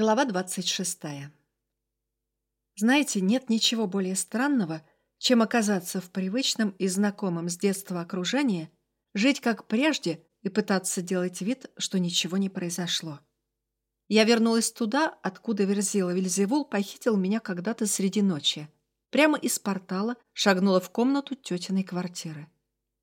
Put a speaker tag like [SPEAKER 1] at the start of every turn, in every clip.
[SPEAKER 1] Глава 26. Знаете, нет ничего более странного, чем оказаться в привычном и знакомом с детства окружении, жить как прежде и пытаться делать вид, что ничего не произошло. Я вернулась туда, откуда Верзила Вильзевул похитил меня когда-то среди ночи. Прямо из портала шагнула в комнату тетиной квартиры.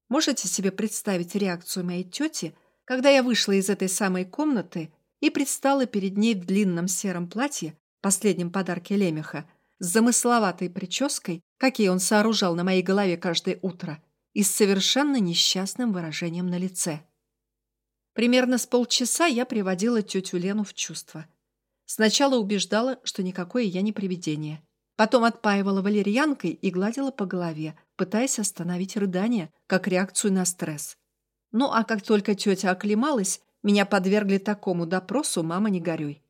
[SPEAKER 1] Можете себе представить реакцию моей тети, когда я вышла из этой самой комнаты и предстала перед ней в длинном сером платье, последнем подарке Лемеха, с замысловатой прической, какие он сооружал на моей голове каждое утро, и с совершенно несчастным выражением на лице. Примерно с полчаса я приводила тетю Лену в чувство. Сначала убеждала, что никакое я не привидение. Потом отпаивала валерьянкой и гладила по голове, пытаясь остановить рыдание, как реакцию на стресс. Ну а как только тетя оклемалась, меня подвергли такому допросу, мама, не горюй.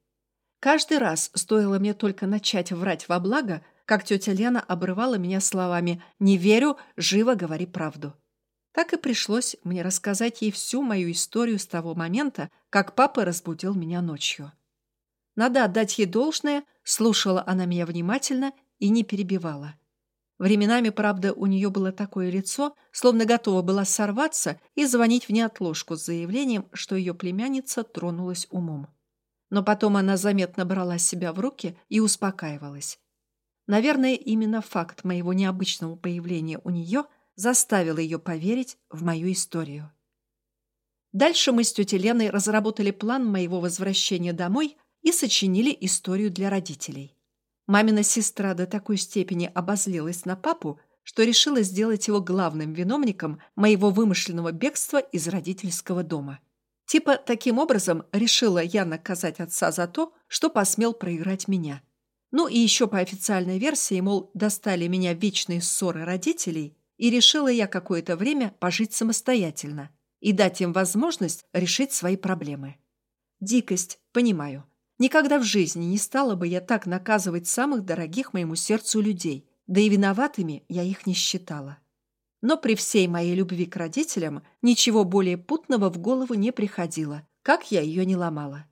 [SPEAKER 1] Каждый раз, стоило мне только начать врать во благо, как тетя Лена обрывала меня словами «Не верю, живо говори правду». Так и пришлось мне рассказать ей всю мою историю с того момента, как папа разбудил меня ночью. Надо отдать ей должное, слушала она меня внимательно и не перебивала. Временами, правда, у нее было такое лицо, словно готова была сорваться и звонить в неотложку с заявлением, что ее племянница тронулась умом. Но потом она заметно брала себя в руки и успокаивалась. Наверное, именно факт моего необычного появления у нее заставил ее поверить в мою историю. Дальше мы с тетей Леной разработали план моего возвращения домой и сочинили историю для родителей. Мамина сестра до такой степени обозлилась на папу, что решила сделать его главным виновником моего вымышленного бегства из родительского дома. Типа таким образом решила я наказать отца за то, что посмел проиграть меня. Ну и еще по официальной версии, мол, достали меня вечные ссоры родителей, и решила я какое-то время пожить самостоятельно и дать им возможность решить свои проблемы. Дикость, понимаю. Никогда в жизни не стала бы я так наказывать самых дорогих моему сердцу людей, да и виноватыми я их не считала. Но при всей моей любви к родителям ничего более путного в голову не приходило, как я ее не ломала.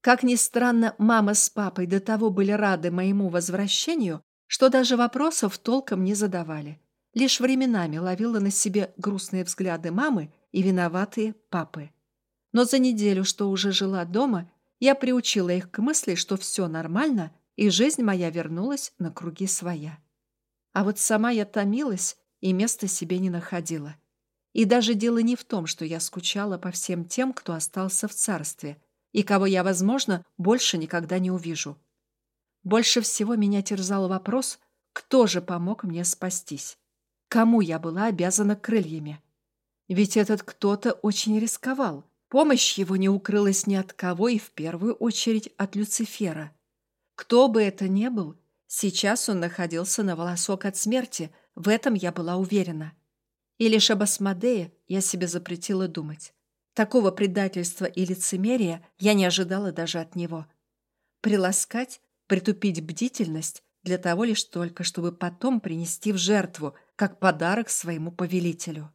[SPEAKER 1] Как ни странно, мама с папой до того были рады моему возвращению, что даже вопросов толком не задавали. Лишь временами ловила на себе грустные взгляды мамы и виноватые папы. Но за неделю, что уже жила дома, я приучила их к мысли, что все нормально, и жизнь моя вернулась на круги своя. А вот сама я томилась и места себе не находила. И даже дело не в том, что я скучала по всем тем, кто остался в царстве, и кого я, возможно, больше никогда не увижу. Больше всего меня терзал вопрос, кто же помог мне спастись? Кому я была обязана крыльями? Ведь этот кто-то очень рисковал. Помощь его не укрылась ни от кого и в первую очередь от Люцифера. Кто бы это ни был, сейчас он находился на волосок от смерти, в этом я была уверена. И лишь об Асмодее я себе запретила думать. Такого предательства и лицемерия я не ожидала даже от него. Приласкать, притупить бдительность для того лишь только, чтобы потом принести в жертву, как подарок своему повелителю.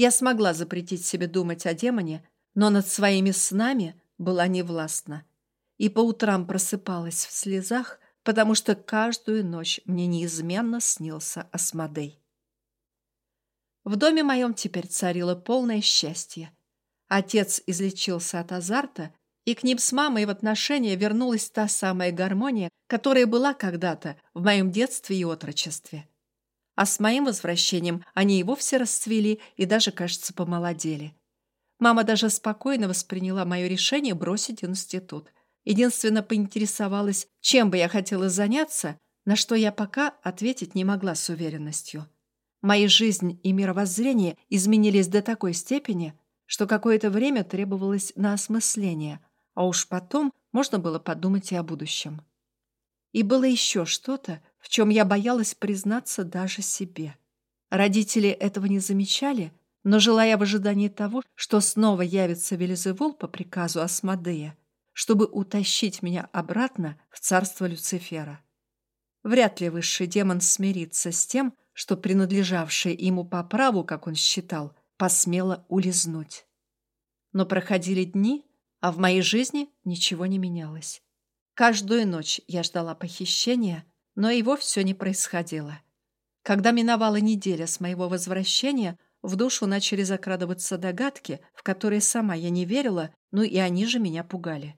[SPEAKER 1] Я смогла запретить себе думать о демоне, но над своими снами была невластна. И по утрам просыпалась в слезах, потому что каждую ночь мне неизменно снился Асмодей. В доме моем теперь царило полное счастье. Отец излечился от азарта, и к ним с мамой в отношения вернулась та самая гармония, которая была когда-то в моем детстве и отрочестве а с моим возвращением они и вовсе расцвели и даже, кажется, помолодели. Мама даже спокойно восприняла мое решение бросить институт. Единственно поинтересовалась, чем бы я хотела заняться, на что я пока ответить не могла с уверенностью. Моя жизнь и мировоззрение изменились до такой степени, что какое-то время требовалось на осмысление, а уж потом можно было подумать и о будущем. И было еще что-то, в чем я боялась признаться даже себе. Родители этого не замечали, но желая в ожидании того, что снова явится Велизевул по приказу Асмодея, чтобы утащить меня обратно в царство Люцифера. Вряд ли высший демон смирится с тем, что принадлежавшее ему по праву, как он считал, посмело улизнуть. Но проходили дни, А в моей жизни ничего не менялось. Каждую ночь я ждала похищения, но его все не происходило. Когда миновала неделя с моего возвращения, в душу начали закрадываться догадки, в которые сама я не верила, ну и они же меня пугали.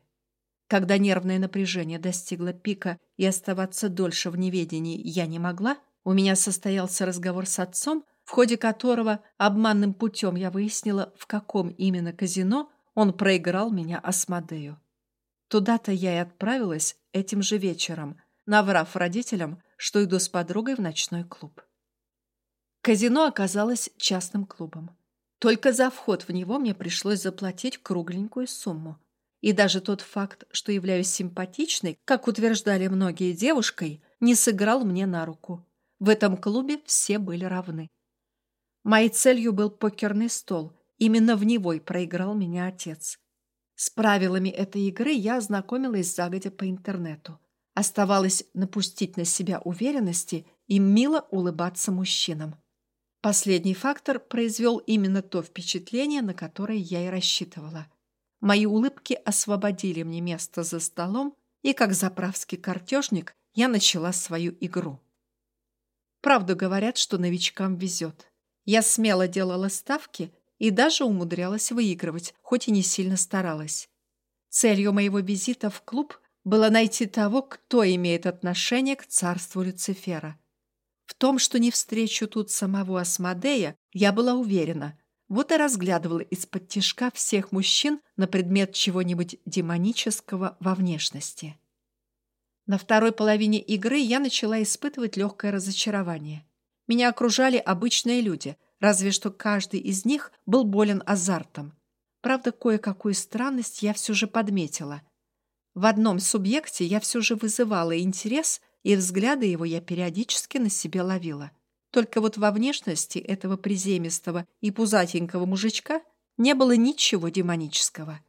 [SPEAKER 1] Когда нервное напряжение достигло пика и оставаться дольше в неведении я не могла, у меня состоялся разговор с отцом, в ходе которого обманным путем я выяснила, в каком именно казино он проиграл меня Асмодею. Туда-то я и отправилась этим же вечером, наврав родителям, что иду с подругой в ночной клуб. Казино оказалось частным клубом. Только за вход в него мне пришлось заплатить кругленькую сумму. И даже тот факт, что являюсь симпатичной, как утверждали многие девушкой, не сыграл мне на руку. В этом клубе все были равны. Моей целью был покерный стол. Именно в него и проиграл меня отец. С правилами этой игры я ознакомилась загодя по интернету. Оставалось напустить на себя уверенности и мило улыбаться мужчинам. Последний фактор произвел именно то впечатление, на которое я и рассчитывала. Мои улыбки освободили мне место за столом, и как заправский картежник я начала свою игру. Правду говорят, что новичкам везет. Я смело делала ставки и даже умудрялась выигрывать, хоть и не сильно старалась. Целью моего визита в клуб было найти того, кто имеет отношение к царству Люцифера. В том, что не встречу тут самого Асмодея, я была уверена. Вот и разглядывала из-под тишка всех мужчин на предмет чего-нибудь демонического во внешности. На второй половине игры я начала испытывать легкое разочарование. Меня окружали обычные люди, разве что каждый из них был болен азартом. Правда, кое-какую странность я все же подметила. В одном субъекте я все же вызывала интерес, и взгляды его я периодически на себе ловила. Только вот во внешности этого приземистого и пузатенького мужичка не было ничего демонического.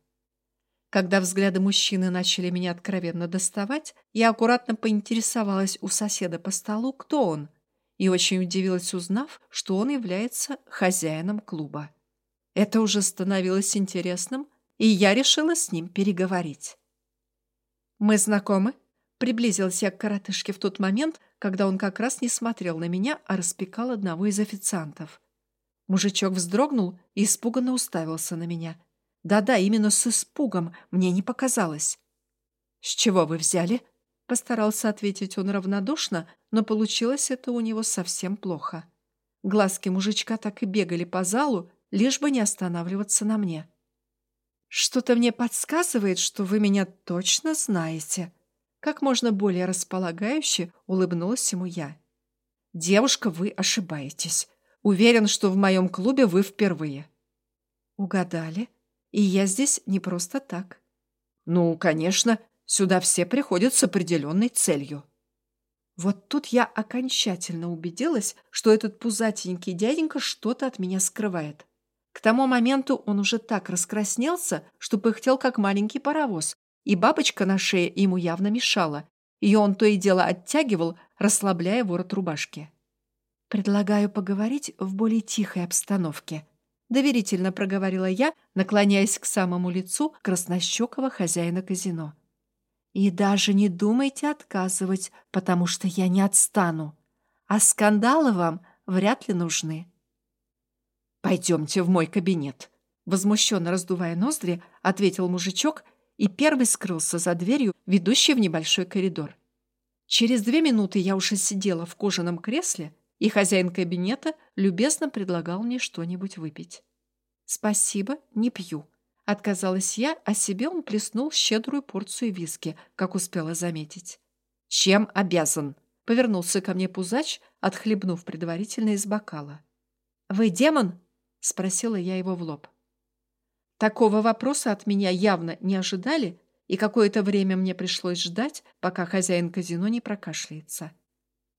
[SPEAKER 1] Когда взгляды мужчины начали меня откровенно доставать, я аккуратно поинтересовалась у соседа по столу, кто он, и очень удивилась, узнав, что он является хозяином клуба. Это уже становилось интересным, и я решила с ним переговорить. «Мы знакомы?» Приблизилась я к коротышке в тот момент, когда он как раз не смотрел на меня, а распекал одного из официантов. Мужичок вздрогнул и испуганно уставился на меня – да-да, именно с испугом, мне не показалось. «С чего вы взяли?» Постарался ответить он равнодушно, но получилось это у него совсем плохо. Глазки мужичка так и бегали по залу, лишь бы не останавливаться на мне. «Что-то мне подсказывает, что вы меня точно знаете». Как можно более располагающе улыбнулась ему я. «Девушка, вы ошибаетесь. Уверен, что в моем клубе вы впервые». «Угадали?» И я здесь не просто так. Ну, конечно, сюда все приходят с определенной целью. Вот тут я окончательно убедилась, что этот пузатенький дяденька что-то от меня скрывает. К тому моменту он уже так раскраснелся, что пыхтел, как маленький паровоз, и бабочка на шее ему явно мешала. Ее он то и дело оттягивал, расслабляя ворот рубашки. «Предлагаю поговорить в более тихой обстановке», доверительно проговорила я, наклоняясь к самому лицу краснощекого хозяина казино. «И даже не думайте отказывать, потому что я не отстану. А скандалы вам вряд ли нужны». «Пойдемте в мой кабинет», — возмущенно раздувая ноздри, ответил мужичок и первый скрылся за дверью, ведущей в небольшой коридор. Через две минуты я уже сидела в кожаном кресле, и хозяин кабинета любезно предлагал мне что-нибудь выпить. «Спасибо, не пью», — отказалась я, а себе он плеснул щедрую порцию виски, как успела заметить. «Чем обязан?» — повернулся ко мне пузач, отхлебнув предварительно из бокала. «Вы демон?» — спросила я его в лоб. Такого вопроса от меня явно не ожидали, и какое-то время мне пришлось ждать, пока хозяин казино не прокашляется.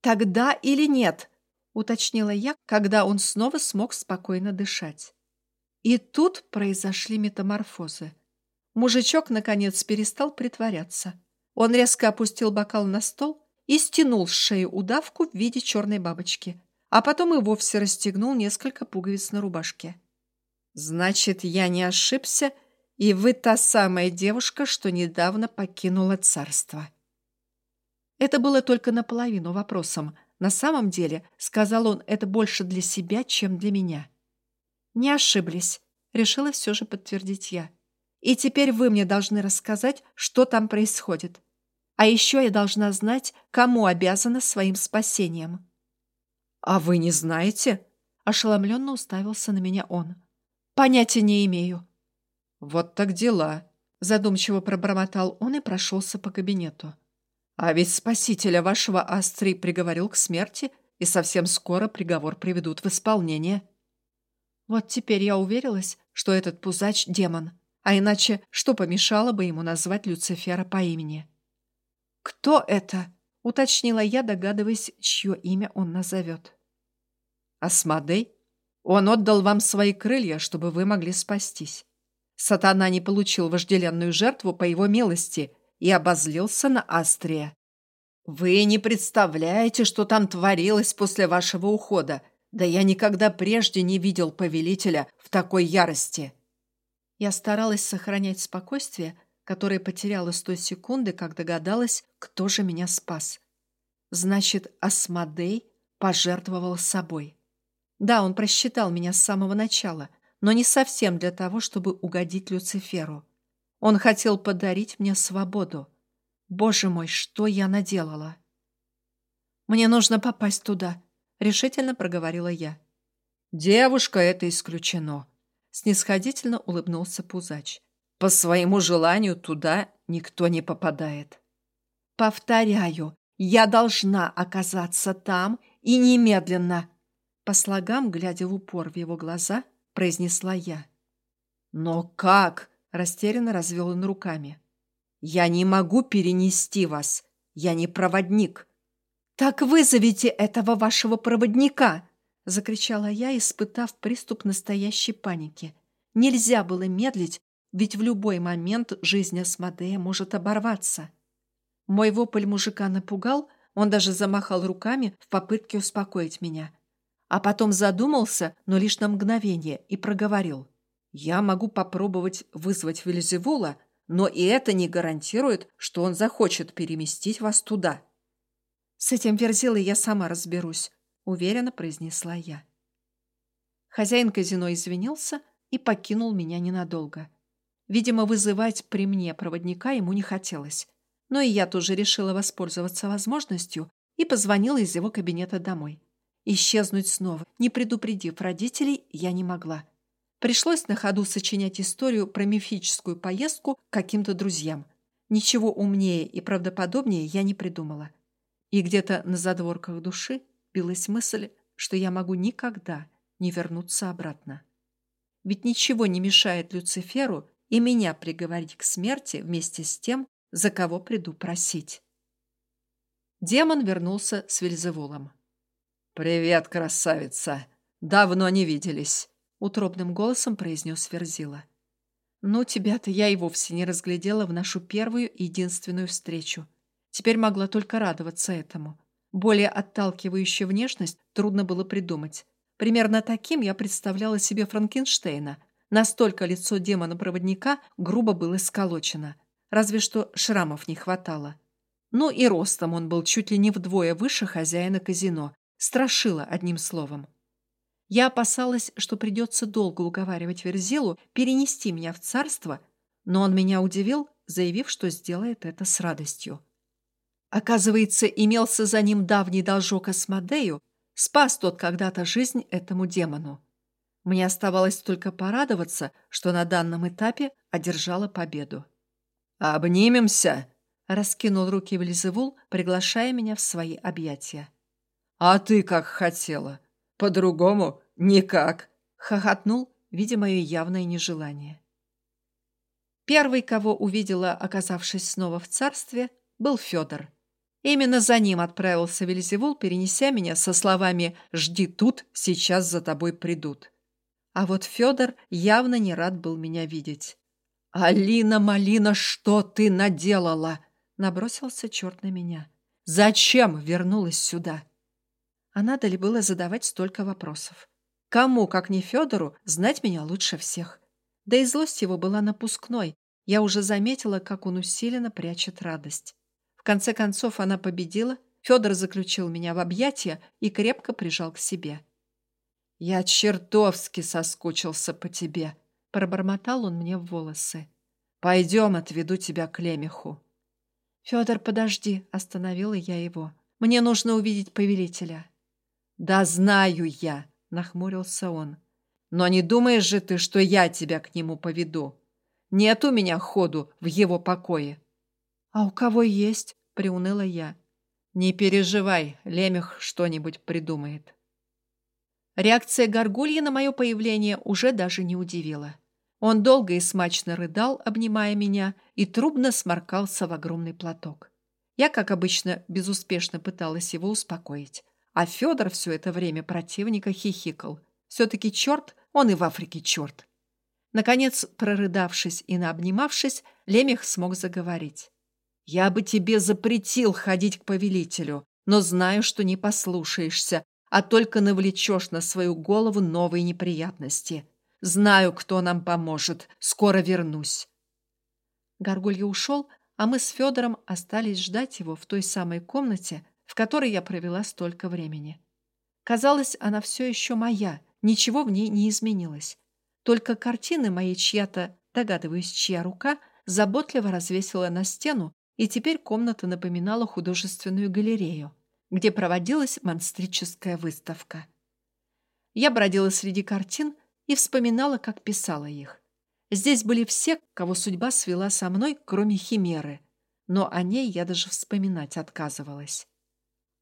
[SPEAKER 1] «Тогда или нет?» уточнила я, когда он снова смог спокойно дышать. И тут произошли метаморфозы. Мужичок, наконец, перестал притворяться. Он резко опустил бокал на стол и стянул с шеи удавку в виде черной бабочки, а потом и вовсе расстегнул несколько пуговиц на рубашке. «Значит, я не ошибся, И вы та самая девушка, что недавно покинула царство. Это было только наполовину вопросом. На самом деле, сказал он, это больше для себя, чем для меня. Не ошиблись, решила все же подтвердить я. И теперь вы мне должны рассказать, что там происходит. А еще я должна знать, кому обязана своим спасением. «А вы не знаете?» Ошеломленно уставился на меня он. «Понятия не имею». «Вот так дела», — задумчиво пробормотал он и прошелся по кабинету. «А ведь спасителя вашего Астри приговорил к смерти, и совсем скоро приговор приведут в исполнение». Вот теперь я уверилась, что этот пузач — демон, а иначе что помешало бы ему назвать Люцифера по имени? «Кто это?» — уточнила я, догадываясь, чье имя он назовет. «Асмодей. Он отдал вам свои крылья, чтобы вы могли спастись. Сатана не получил вожделенную жертву по его милости и обозлился на Астрия. Вы не представляете, что там творилось после вашего ухода. Да я никогда прежде не видел повелителя в такой ярости». Я старалась сохранять спокойствие, которое потеряла с той секунды, как догадалась, кто же меня спас. Значит, Асмодей пожертвовал собой. Да, он просчитал меня с самого начала, но не совсем для того, чтобы угодить Люциферу. Он хотел подарить мне свободу. Боже мой, что я наделала? «Мне нужно попасть туда», — решительно проговорила я. «Девушка, это исключено», — снисходительно улыбнулся Пузач. По своему желанию туда никто не попадает. Повторяю, я должна оказаться там и немедленно. По слогам, глядя в упор в его глаза, произнесла я. Но как? Растерянно развел он руками. Я не могу перенести вас. Я не проводник. Так вызовите этого вашего проводника! Закричала я, испытав приступ настоящей паники. Нельзя было медлить ведь в любой момент жизнь Асмодея может оборваться. Мой вопль мужика напугал, он даже замахал руками в попытке успокоить меня. А потом задумался, но лишь на мгновение, и проговорил. «Я могу попробовать вызвать Вельзевула, но и это не гарантирует, что он захочет переместить вас туда». «С этим Верзилой я сама разберусь», — уверенно произнесла я. Хозяин казино извинился и покинул меня ненадолго. Видимо, вызывать при мне проводника ему не хотелось. Но и я тоже решила воспользоваться возможностью и позвонила из его кабинета домой. Исчезнуть снова, не предупредив родителей, я не могла. Пришлось на ходу сочинять историю про мифическую поездку каким-то друзьям. Ничего умнее и правдоподобнее я не придумала. И где-то на задворках души билась мысль, что я могу никогда не вернуться обратно. Ведь ничего не мешает Люциферу и меня приговорить к смерти вместе с тем, за кого приду просить. Демон вернулся с Вельзевулом. «Привет, красавица! Давно не виделись!» — утробным голосом произнес Верзила. «Ну, тебя-то я и вовсе не разглядела в нашу первую и единственную встречу. Теперь могла только радоваться этому. Более отталкивающую внешность трудно было придумать. Примерно таким я представляла себе Франкенштейна, Настолько лицо демона-проводника грубо было сколочено. Разве что шрамов не хватало. Ну и ростом он был чуть ли не вдвое выше хозяина казино. Страшило одним словом. Я опасалась, что придется долго уговаривать Верзилу перенести меня в царство, но он меня удивил, заявив, что сделает это с радостью. Оказывается, имелся за ним давний должок Асмодею, спас тот когда-то жизнь этому демону. Мне оставалось только порадоваться, что на данном этапе одержала победу. «Обнимемся!» — раскинул руки Вельзевул, приглашая меня в свои объятия. «А ты как хотела? По-другому никак!» — хохотнул, видя мое явное нежелание. Первый, кого увидела, оказавшись снова в царстве, был Федор. Именно за ним отправился Вельзевул, перенеся меня со словами «Жди тут, сейчас за тобой придут». А вот Федор явно не рад был меня видеть. «Алина, Малина, что ты наделала?» Набросился черт на меня. «Зачем вернулась сюда?» А надо ли было задавать столько вопросов? Кому, как не Федору, знать меня лучше всех? Да и злость его была напускной. Я уже заметила, как он усиленно прячет радость. В конце концов она победила, Федор заключил меня в объятия и крепко прижал к себе. «Я чертовски соскучился по тебе», — пробормотал он мне в волосы. «Пойдем, отведу тебя к Лемеху». «Федор, подожди», — остановила я его. «Мне нужно увидеть повелителя». «Да знаю я», — нахмурился он. «Но не думаешь же ты, что я тебя к нему поведу? Нет у меня ходу в его покое». «А у кого есть?» — приуныла я. «Не переживай, Лемех что-нибудь придумает». Реакция Горгульи на мое появление уже даже не удивила. Он долго и смачно рыдал, обнимая меня, и трубно сморкался в огромный платок. Я, как обычно, безуспешно пыталась его успокоить. А Федор все это время противника хихикал. Все-таки черт, он и в Африке черт. Наконец, прорыдавшись и наобнимавшись, Лемех смог заговорить. «Я бы тебе запретил ходить к повелителю, но знаю, что не послушаешься, а только навлечешь на свою голову новые неприятности. Знаю, кто нам поможет. Скоро вернусь. Горгулья ушел, а мы с Федором остались ждать его в той самой комнате, в которой я провела столько времени. Казалось, она все еще моя, ничего в ней не изменилось. Только картины моей чья-то, догадываюсь, чья рука, заботливо развесила на стену, и теперь комната напоминала художественную галерею, где проводилась монстрическая выставка. Я бродила среди картин, и вспоминала, как писала их. Здесь были все, кого судьба свела со мной, кроме Химеры, но о ней я даже вспоминать отказывалась.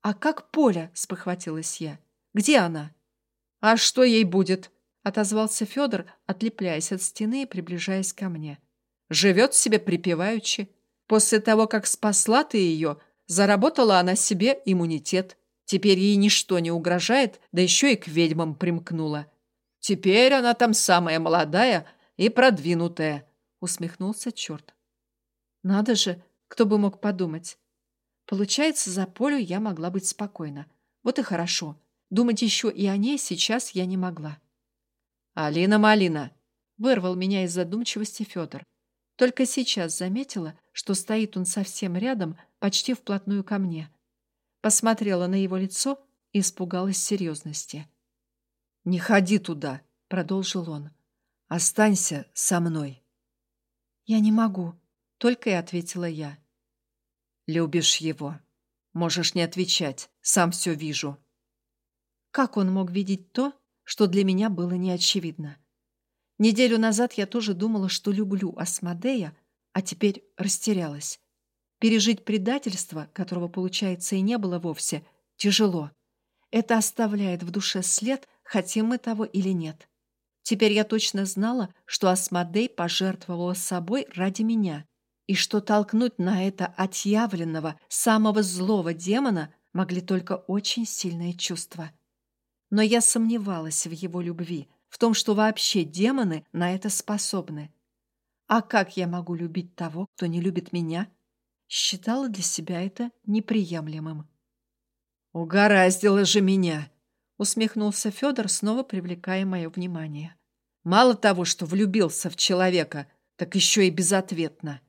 [SPEAKER 1] «А как Поля?» — спохватилась я. «Где она?» «А что ей будет?» — отозвался Федор, отлепляясь от стены и приближаясь ко мне. «Живет себе припеваючи. После того, как спасла ты ее, заработала она себе иммунитет. Теперь ей ничто не угрожает, да еще и к ведьмам примкнула. Теперь она там самая молодая и продвинутая, усмехнулся черт. Надо же, кто бы мог подумать. Получается, за Полю я могла быть спокойна. Вот и хорошо. Думать еще и о ней сейчас я не могла. «Алина Малина!» — вырвал меня из задумчивости Федор. Только сейчас заметила, что стоит он совсем рядом, почти вплотную ко мне. Посмотрела на его лицо и испугалась серьезности. «Не ходи туда», — продолжил он. «Останься со мной». «Я не могу», — только и ответила я. «Любишь его. Можешь не отвечать, сам все вижу». Как он мог видеть то, что для меня было неочевидно? Неделю назад я тоже думала, что люблю Асмодея, а теперь растерялась. Пережить предательство, которого, получается, и не было вовсе, тяжело. Это оставляет в душе след, хотим мы того или нет. Теперь я точно знала, что Асмодей пожертвовала собой ради меня, и что толкнуть на это отъявленного, самого злого демона могли только очень сильные чувства. Но я сомневалась в его любви, в том, что вообще демоны на это способны. А как я могу любить того, кто не любит меня? Считала для себя это неприемлемым. «Угораздило же меня!» усмехнулся Федор, снова привлекая мое внимание. Мало того, что влюбился в человека, так еще и безответно.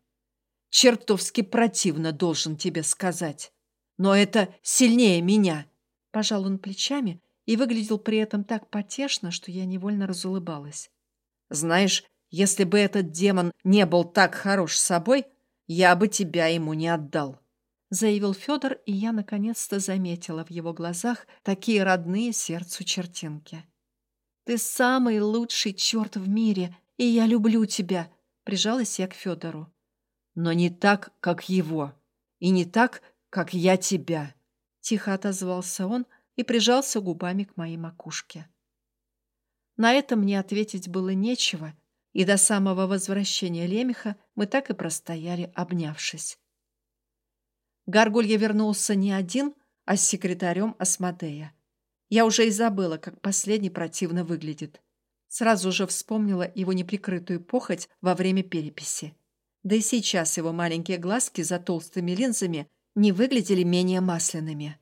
[SPEAKER 1] Чертовски противно, должен тебе сказать. Но это сильнее меня. Пожал он плечами и выглядел при этом так потешно, что я невольно разулыбалась. Знаешь, если бы этот демон не был так хорош собой, я бы тебя ему не отдал заявил Федор, и я наконец-то заметила в его глазах такие родные сердцу чертинки. «Ты самый лучший черт в мире, и я люблю тебя!» — прижалась я к Федору. «Но не так, как его, и не так, как я тебя!» — тихо отозвался он и прижался губами к моей макушке. На это мне ответить было нечего, и до самого возвращения Лемеха мы так и простояли, обнявшись. Гаргулья вернулся не один, а с секретарем Асмодея. Я уже и забыла, как последний противно выглядит. Сразу же вспомнила его неприкрытую похоть во время переписи. Да и сейчас его маленькие глазки за толстыми линзами не выглядели менее масляными.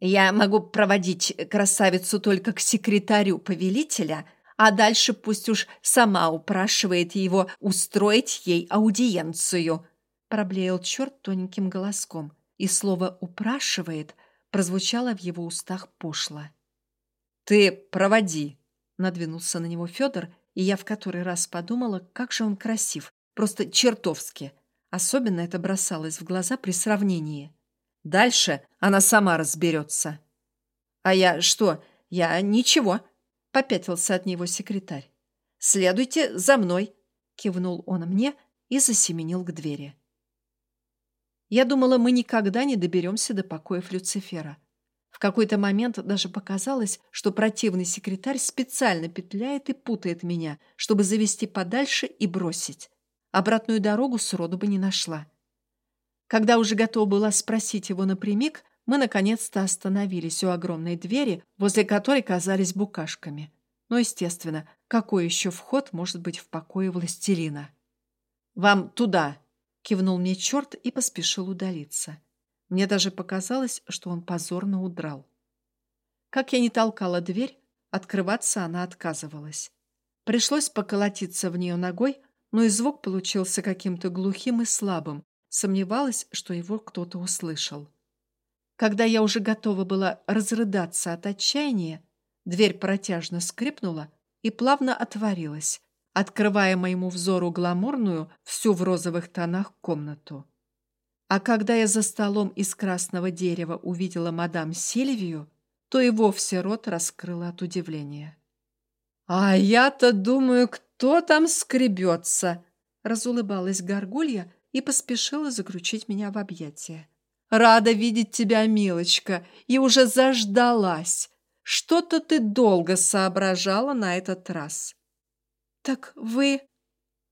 [SPEAKER 1] «Я могу проводить красавицу только к секретарю повелителя, а дальше пусть уж сама упрашивает его устроить ей аудиенцию», проблеял черт тоненьким голоском, и слово «упрашивает» прозвучало в его устах пошло. «Ты проводи», — надвинулся на него Федор, и я в который раз подумала, как же он красив, просто чертовски. Особенно это бросалось в глаза при сравнении. Дальше она сама разберется. «А я что? Я ничего», — попятился от него секретарь. «Следуйте за мной», — кивнул он мне и засеменил к двери. Я думала, мы никогда не доберемся до покоев Люцифера. В какой-то момент даже показалось, что противный секретарь специально петляет и путает меня, чтобы завести подальше и бросить. Обратную дорогу сроду бы не нашла. Когда уже готова была спросить его напрямик, мы наконец-то остановились у огромной двери, возле которой казались букашками. Но, естественно, какой еще вход может быть в покое властелина? «Вам туда!» — кивнул мне черт и поспешил удалиться. Мне даже показалось, что он позорно удрал. Как я не толкала дверь, открываться она отказывалась. Пришлось поколотиться в нее ногой, но и звук получился каким-то глухим и слабым. Сомневалась, что его кто-то услышал. Когда я уже готова была разрыдаться от отчаяния, дверь протяжно скрипнула и плавно отворилась, открывая моему взору гламурную, всю в розовых тонах комнату. А когда я за столом из красного дерева увидела мадам Сильвию, то и вовсе рот раскрыла от удивления. «А я-то думаю, кто там скребется?» Разулыбалась горгулья и поспешила заключить меня в объятия. «Рада видеть тебя, милочка, и уже заждалась. Что-то ты долго соображала на этот раз». «Так вы...»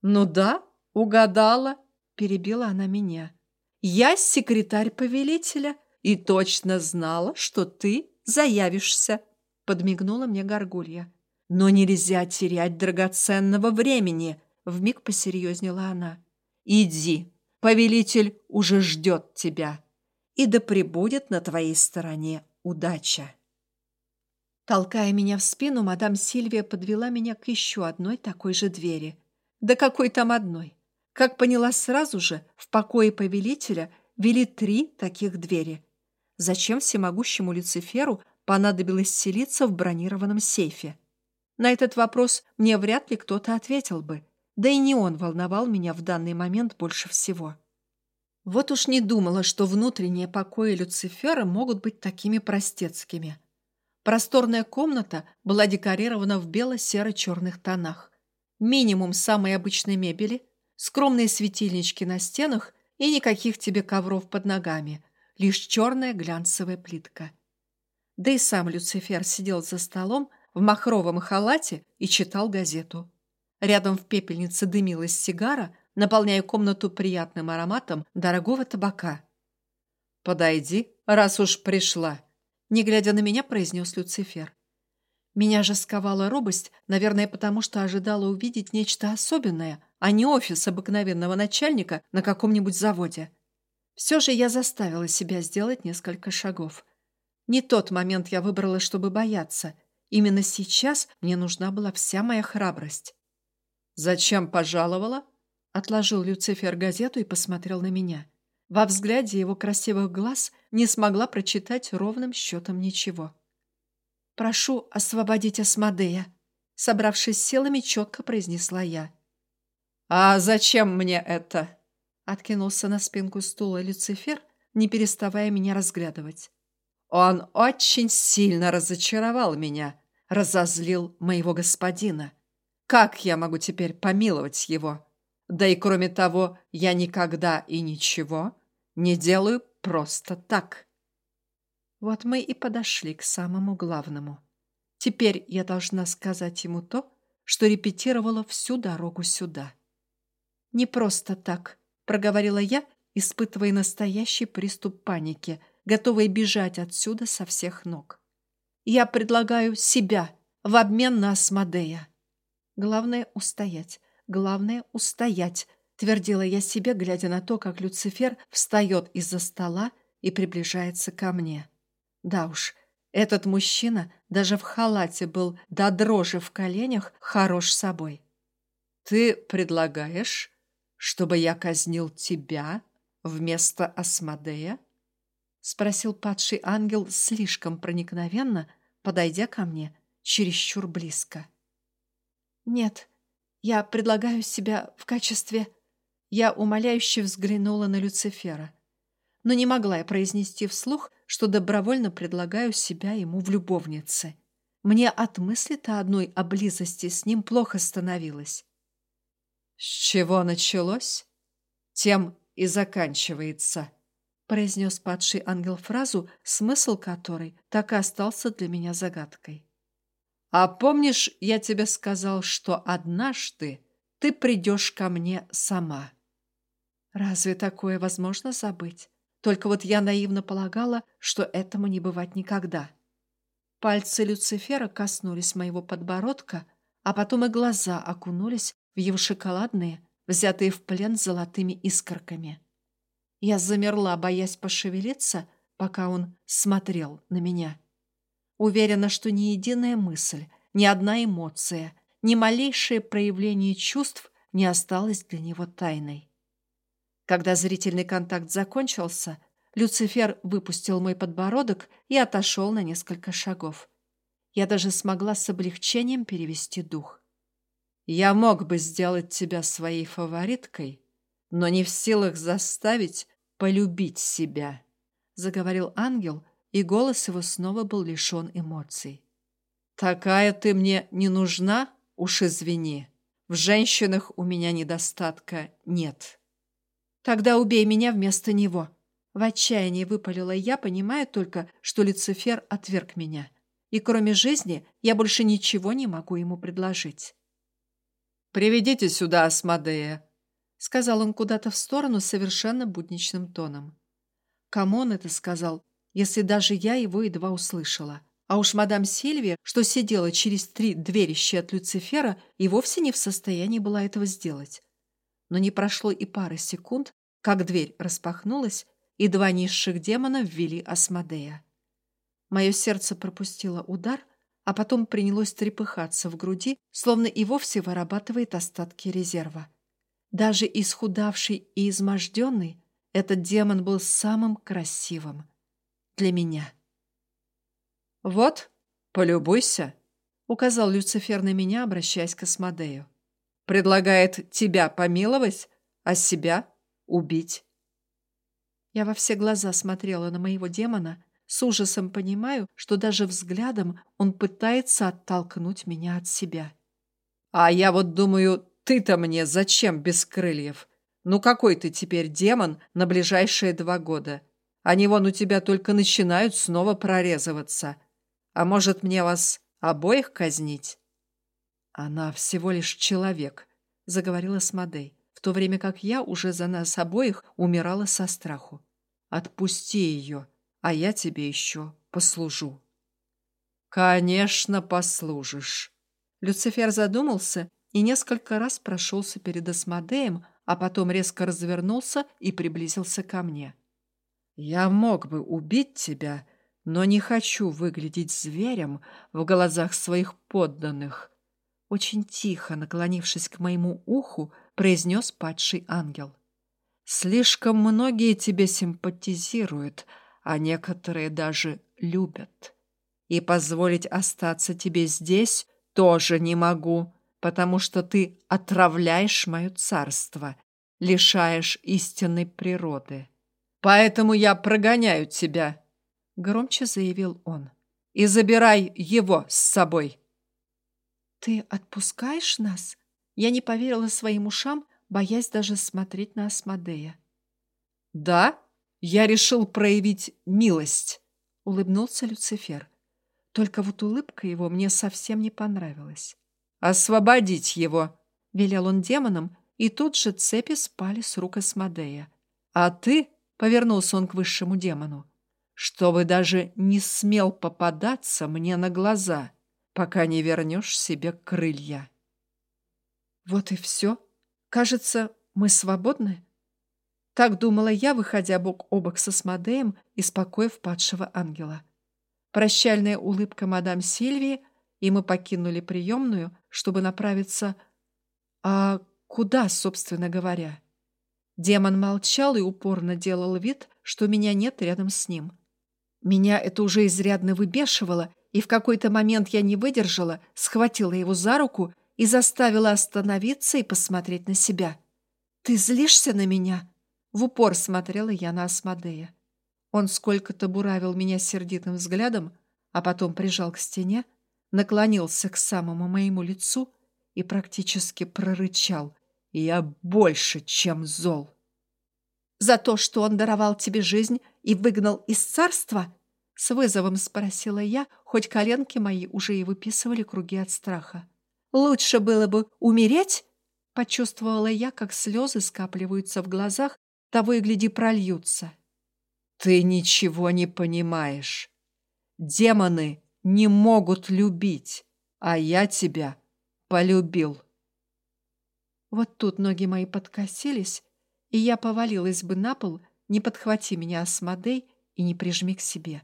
[SPEAKER 1] «Ну да, угадала», — перебила она меня. Я секретарь повелителя и точно знала, что ты заявишься, подмигнула мне горгулья. Но нельзя терять драгоценного времени, вмиг посерьезнела она. Иди, повелитель уже ждет тебя, и да пребудет на твоей стороне удача. Толкая меня в спину, мадам Сильвия подвела меня к еще одной такой же двери. Да какой там одной? Как поняла сразу же, в покое повелителя вели три таких двери. Зачем всемогущему Люциферу понадобилось селиться в бронированном сейфе? На этот вопрос мне вряд ли кто-то ответил бы, да и не он волновал меня в данный момент больше всего. Вот уж не думала, что внутренние покои Люцифера могут быть такими простецкими. Просторная комната была декорирована в бело-серо-черных тонах. Минимум самой обычной мебели – скромные светильнички на стенах и никаких тебе ковров под ногами, лишь черная глянцевая плитка. Да и сам Люцифер сидел за столом в махровом халате и читал газету. Рядом в пепельнице дымилась сигара, наполняя комнату приятным ароматом дорогого табака. «Подойди, раз уж пришла», — не глядя на меня, произнес Люцифер. Меня же сковала робость, наверное, потому что ожидала увидеть нечто особенное — а не офис обыкновенного начальника на каком-нибудь заводе. Все же я заставила себя сделать несколько шагов. Не тот момент я выбрала, чтобы бояться. Именно сейчас мне нужна была вся моя храбрость. «Зачем пожаловала?» Отложил Люцифер газету и посмотрел на меня. Во взгляде его красивых глаз не смогла прочитать ровным счетом ничего. «Прошу освободить Асмодея», — собравшись силами, четко произнесла я. «А зачем мне это?» Откинулся на спинку стула Люцифер, не переставая меня разглядывать. «Он очень сильно разочаровал меня, разозлил моего господина. Как я могу теперь помиловать его? Да и кроме того, я никогда и ничего не делаю просто так». Вот мы и подошли к самому главному. Теперь я должна сказать ему то, что репетировала всю дорогу сюда. «Не просто так», — проговорила я, испытывая настоящий приступ паники, готовая бежать отсюда со всех ног. «Я предлагаю себя в обмен на Асмодея». «Главное — устоять, главное — устоять», — твердила я себе, глядя на то, как Люцифер встает из-за стола и приближается ко мне. Да уж, Этот мужчина даже в халате был до дрожи в коленях хорош собой.
[SPEAKER 2] «Ты предлагаешь, чтобы я казнил тебя вместо Асмодея?»
[SPEAKER 1] — спросил падший ангел слишком проникновенно, подойдя ко мне чересчур близко. «Нет, я предлагаю себя в качестве...» Я умоляюще взглянула на Люцифера, но не могла я произнести вслух, что добровольно предлагаю себя ему в любовнице. Мне от мысли-то одной о близости с ним плохо становилось.
[SPEAKER 2] «С чего началось, тем и заканчивается»,
[SPEAKER 1] произнес падший ангел фразу, смысл которой так и остался для меня загадкой.
[SPEAKER 2] «А помнишь, я тебе сказал, что однажды ты придешь ко мне сама?»
[SPEAKER 1] Разве такое возможно забыть? Только вот я наивно полагала, что этому не бывать никогда. Пальцы Люцифера коснулись моего подбородка, а потом и глаза окунулись в его шоколадные, взятые в плен золотыми искорками. Я замерла, боясь пошевелиться, пока он смотрел на меня. Уверена, что ни единая мысль, ни одна эмоция, ни малейшее проявление чувств не осталось для него тайной. Когда зрительный контакт закончился, Люцифер выпустил мой подбородок и отошел на несколько шагов. Я даже смогла с облегчением перевести дух.
[SPEAKER 2] «Я мог бы сделать тебя своей фавориткой, но не в силах заставить полюбить себя», — заговорил ангел, и голос его снова был лишен эмоций. «Такая ты мне не нужна, уж извини. В женщинах у меня недостатка нет».
[SPEAKER 1] Тогда убей меня вместо него. В отчаянии выпалила я, понимая только, что Люцифер отверг меня. И кроме жизни я больше ничего не могу ему предложить.
[SPEAKER 2] «Приведите сюда Асмодея», —
[SPEAKER 1] сказал он куда-то в сторону совершенно будничным тоном. Кому он это сказал, если даже я его едва услышала? А уж мадам Сильвия, что сидела через три дверища от Люцифера, и вовсе не в состоянии была этого сделать но не прошло и пары секунд, как дверь распахнулась, и два низших демона ввели Асмодея. Мое сердце пропустило удар, а потом принялось трепыхаться в груди, словно и вовсе вырабатывает остатки резерва. Даже исхудавший и изможденный, этот демон был самым красивым. Для меня.
[SPEAKER 2] «Вот, полюбуйся», — указал Люцифер на меня, обращаясь к Асмодею. Предлагает тебя помиловать, а себя убить.
[SPEAKER 1] Я во все глаза смотрела на моего демона, с ужасом понимаю, что даже взглядом он пытается оттолкнуть меня от себя.
[SPEAKER 2] А я вот думаю, ты-то мне зачем без крыльев? Ну какой ты теперь демон на ближайшие два года? Они вон у тебя только начинают снова прорезываться. А может, мне вас обоих казнить?
[SPEAKER 1] «Она всего лишь человек», — заговорила Смодей, в то время как я уже за нас обоих умирала со страху. «Отпусти ее, а я тебе еще послужу».
[SPEAKER 2] «Конечно, послужишь».
[SPEAKER 1] Люцифер задумался и несколько раз прошелся перед Асмодеем, а потом резко развернулся и приблизился ко мне.
[SPEAKER 2] «Я мог бы убить тебя, но не хочу выглядеть зверем в глазах своих подданных
[SPEAKER 1] очень тихо, наклонившись к моему уху, произнес падший ангел.
[SPEAKER 2] «Слишком многие тебе симпатизируют, а некоторые даже любят. И позволить остаться тебе здесь тоже не могу, потому что ты отравляешь мое царство, лишаешь истинной природы. Поэтому я прогоняю тебя», — громче заявил он. «И забирай его с собой».
[SPEAKER 1] «Ты отпускаешь нас?» Я не поверила своим ушам, боясь даже смотреть на Асмодея.
[SPEAKER 2] «Да, я решил проявить милость», — улыбнулся Люцифер.
[SPEAKER 1] Только вот улыбка его мне совсем не понравилась.
[SPEAKER 2] «Освободить его!»
[SPEAKER 1] — велел он демонам, и тут же цепи спали с рук Асмодея.
[SPEAKER 2] «А ты?» — повернулся он к высшему демону. «Чтобы даже не смел попадаться мне на глаза» пока не вернешь себе крылья.
[SPEAKER 1] Вот и все. Кажется, мы свободны. Так думала я, выходя бок о бок со Смодеем, испокоив падшего ангела. Прощальная улыбка мадам Сильвии, и мы покинули приемную, чтобы направиться... А куда, собственно говоря? Демон молчал и упорно делал вид, что меня нет рядом с ним. Меня это уже изрядно выбешивало, и в какой-то момент я не выдержала, схватила его за руку и заставила остановиться и посмотреть на себя. «Ты злишься на меня?» В упор смотрела я на Асмодея. Он сколько-то буравил меня сердитым взглядом, а потом прижал к стене, наклонился к самому моему лицу и практически прорычал. «Я больше, чем зол!» «За то, что он даровал тебе жизнь и выгнал из царства?» С вызовом спросила я, хоть коленки мои уже и выписывали круги от страха. «Лучше было бы умереть?» Почувствовала я, как слезы скапливаются в глазах, того и гляди прольются.
[SPEAKER 2] «Ты ничего не понимаешь. Демоны не могут любить, а я тебя полюбил».
[SPEAKER 1] Вот тут ноги мои подкосились, и я повалилась бы на пол, не подхвати меня Асмодей и не прижми к себе.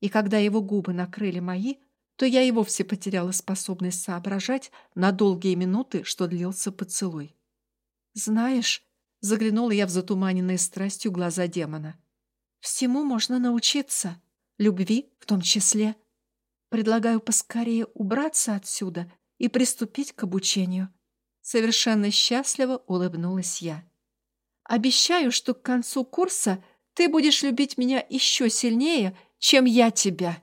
[SPEAKER 1] И когда его губы накрыли мои, то я и вовсе потеряла способность соображать на долгие минуты, что длился поцелуй. «Знаешь», — заглянула я в затуманенные страстью глаза демона, «всему можно научиться, любви в том числе. Предлагаю поскорее убраться отсюда и приступить к обучению». Совершенно счастливо улыбнулась я. «Обещаю, что к концу курса ты будешь любить меня еще сильнее, чем я тебя».